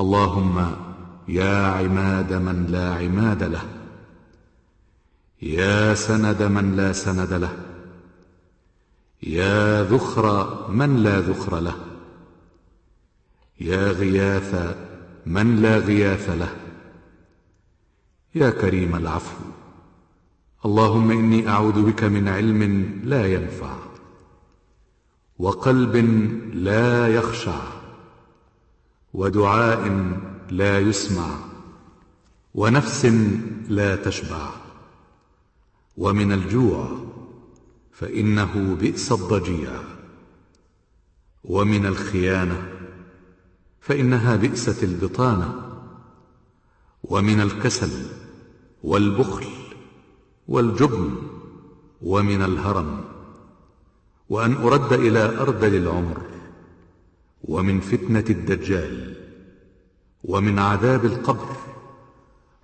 اللهم يا عماد من لا عماد له يا سند من لا سند له يا ذخر من لا ذخر له يا غياث من لا غياث له يا كريم العفو اللهم إني أعوذ بك من علم لا ينفع وقلب لا يخشع. ودعاء لا يسمع ونفس لا تشبع ومن الجوع فإنه بئس الضجيع ومن الخيانة فإنها بئست البطانة ومن الكسل والبخل والجبن ومن الهرم وأن أرد إلى أرذل العمر ومن فتنة الدجال ومن عذاب القبر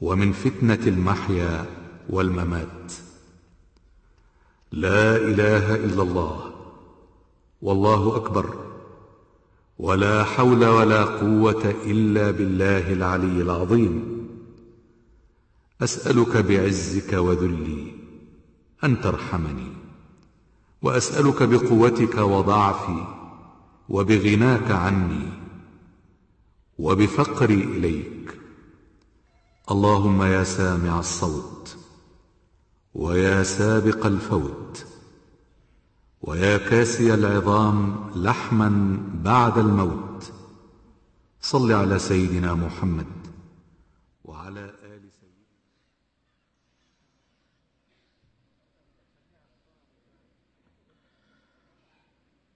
ومن فتنة المحيا والممات. لا إله إلا الله والله أكبر ولا حول ولا قوة إلا بالله العلي العظيم. أسألك بعزك وذلي أن ترحمني وأسألك بقوتك وضعفي وبغناك عني وبفقري إليك. اللهم يا سامع الصوت ويا سابق الفوت ويا كاسي العظام لحما بعد الموت. صل على سيدنا محمد وعلى ال سيدنا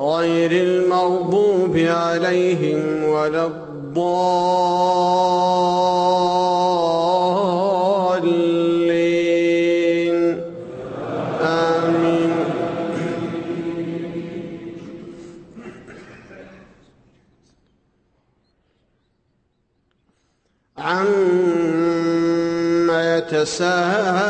غير المغضوب عليهم ولا الضالين. آمين. عما يتساءلون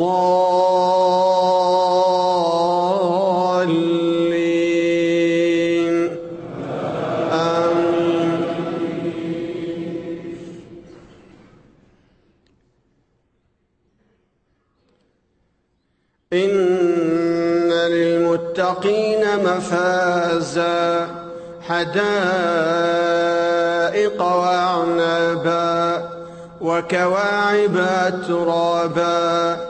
آمين. إن للمتقين مفازا حدائق وأعنابا وكواعب أترابا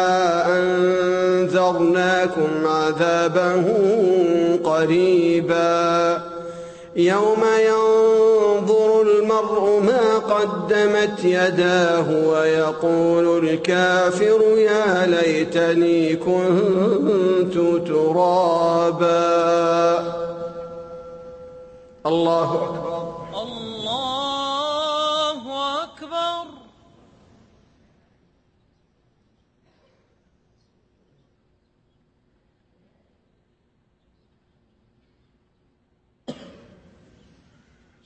أنذرناكم عذابا قريبا. يوم ينظر المرء ما قدمت يداه ويقول الكافر يا ليتني كنت ترابا. الله أكبر الله أكبر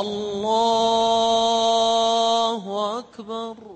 الله أكبر.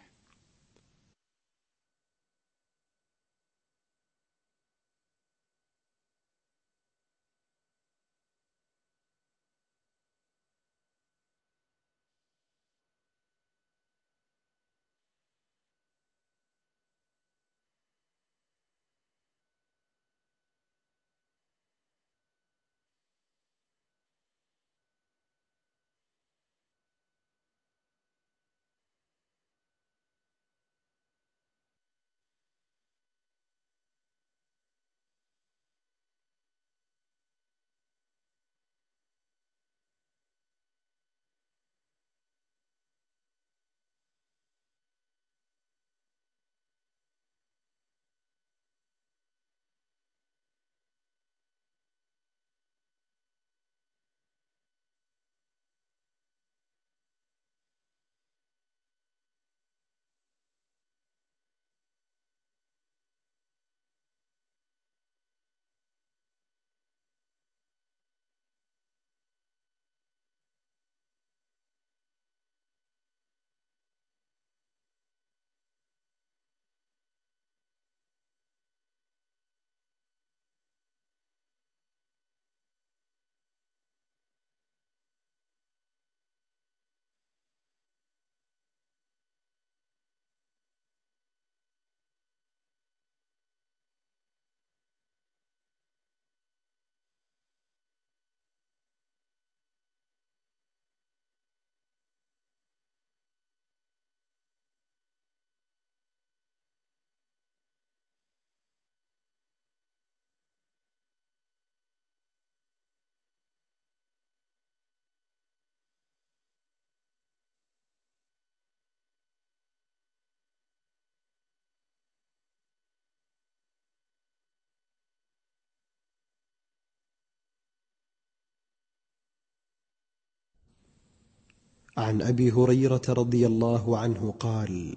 عن أبي هريرة رضي الله عنه قال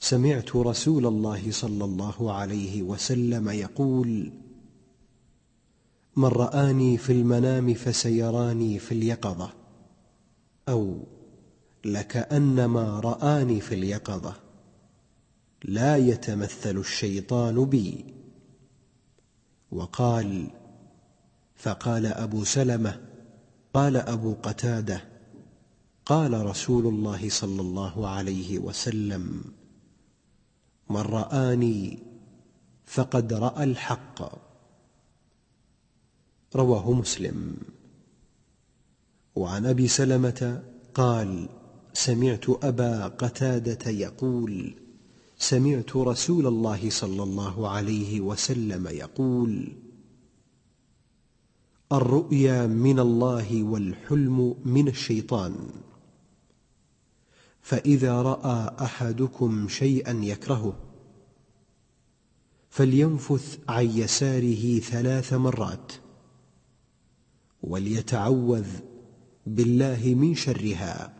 سمعت رسول الله صلى الله عليه وسلم يقول من رآني في المنام فسيراني في اليقظة أو لكأنما رآني في اليقظة لا يتمثل الشيطان بي. وقال فقال أبو سلمة قال أبو قتادة قال رسول الله صلى الله عليه وسلم من رآني فقد رأى الحق رواه مسلم. وعن أبي سلمة قال سمعت أبا قتادة يقول سمعت رسول الله صلى الله عليه وسلم يقول الرؤيا من الله والحلم من الشيطان فإذا رأى أحدكم شيئا يكرهه فلينفث عن يساره ثلاث مرات وليتعوذ بالله من شرها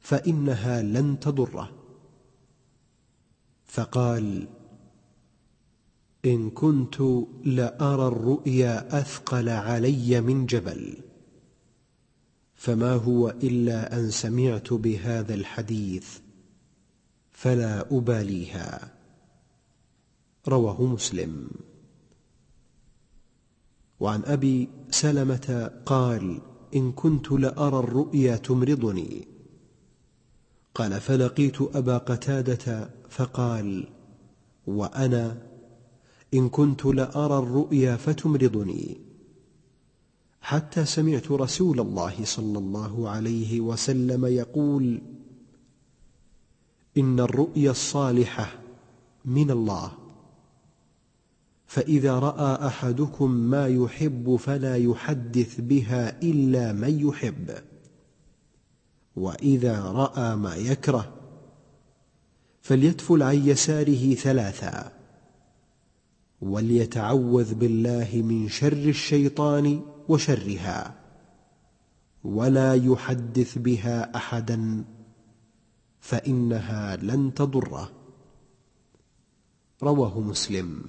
فإنها لن تضره. فقال إن كنت لأرى الرؤيا أثقل علي من جبل. فما هو إلا أن سمعت بهذا الحديث فلا أباليها. رواه مسلم. وعن أبي سلمة قال إن كنت لأرى الرؤيا تمرضني. قال فلقيت أبا قتادة فقال وأنا؟ إن كنت لأرى الرؤيا فتمرضني. حتى سمعت رسول الله صلى الله عليه وسلم يقول إن الرؤيا الصالحة من الله. فإذا رأى أحدكم ما يحب فلا يحدث بها إلا من يحب. وإذا رأى ما يكره فليتفل عن يساره ثلاثا. وليتعوذ بالله من شر الشيطان وشرها ولا يحدث بها أحدا فإنها لن تضره. رواه مسلم.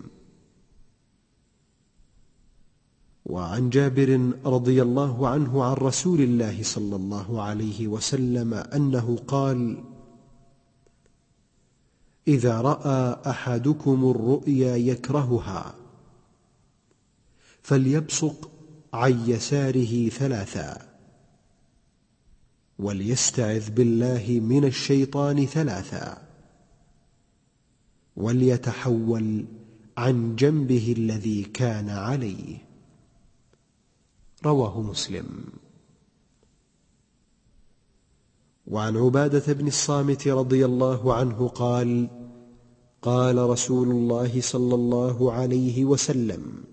وعن جابر رضي الله عنه عن رسول الله صلى الله عليه وسلم أنه قال إذا رأى أحدكم الرؤيا يكرهها فليبصق عن يساره ثلاثا. وليستعذ بالله من الشيطان ثلاثا. وليتحول عن جنبه الذي كان عليه. رواه مسلم. وعن عبادة بن الصامت رضي الله عنه قال قال رسول الله صلى الله عليه وسلم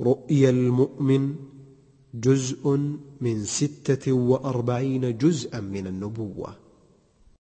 رؤيا المؤمن جزء من ستة وأربعين جزءا من النبوة.